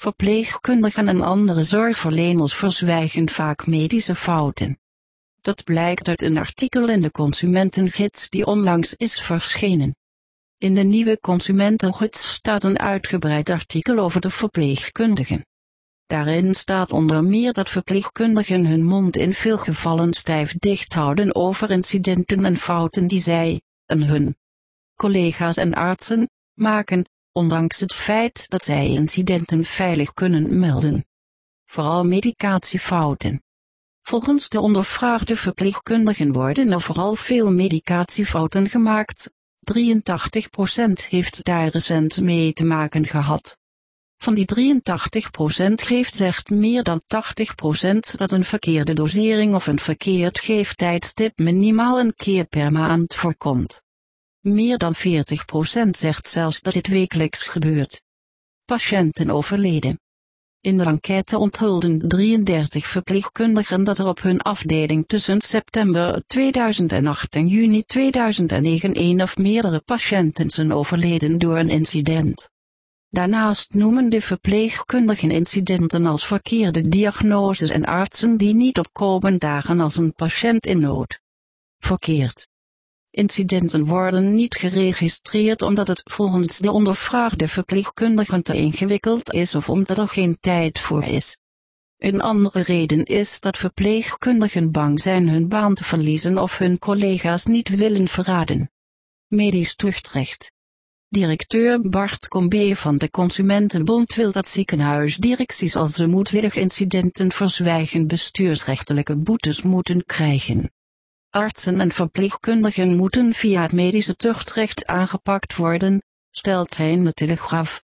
Verpleegkundigen en andere zorgverleners verzwijgen vaak medische fouten. Dat blijkt uit een artikel in de Consumentengids die onlangs is verschenen. In de nieuwe Consumentengids staat een uitgebreid artikel over de verpleegkundigen. Daarin staat onder meer dat verpleegkundigen hun mond in veel gevallen stijf dicht houden over incidenten en fouten die zij, en hun collega's en artsen, maken, ondanks het feit dat zij incidenten veilig kunnen melden. Vooral medicatiefouten. Volgens de ondervraagde verpleegkundigen worden er vooral veel medicatiefouten gemaakt. 83% heeft daar recent mee te maken gehad. Van die 83% geeft zegt meer dan 80% dat een verkeerde dosering of een verkeerd geeftijdstip minimaal een keer per maand voorkomt. Meer dan 40% zegt zelfs dat dit wekelijks gebeurt. Patiënten overleden. In de enquête onthulden 33 verpleegkundigen dat er op hun afdeling tussen september 2008 en juni 2009 één of meerdere patiënten zijn overleden door een incident. Daarnaast noemen de verpleegkundigen incidenten als verkeerde diagnoses en artsen die niet opkomen dagen als een patiënt in nood. Verkeerd. Incidenten worden niet geregistreerd omdat het volgens de ondervraagde verpleegkundigen te ingewikkeld is of omdat er geen tijd voor is. Een andere reden is dat verpleegkundigen bang zijn hun baan te verliezen of hun collega's niet willen verraden. Medisch tuchtrecht. Directeur Bart Combe van de Consumentenbond wil dat ziekenhuisdirecties als ze moedwillig incidenten verzwijgen bestuursrechtelijke boetes moeten krijgen. Artsen en verpleegkundigen moeten via het medische tuchtrecht aangepakt worden, stelt hij in de Telegraaf.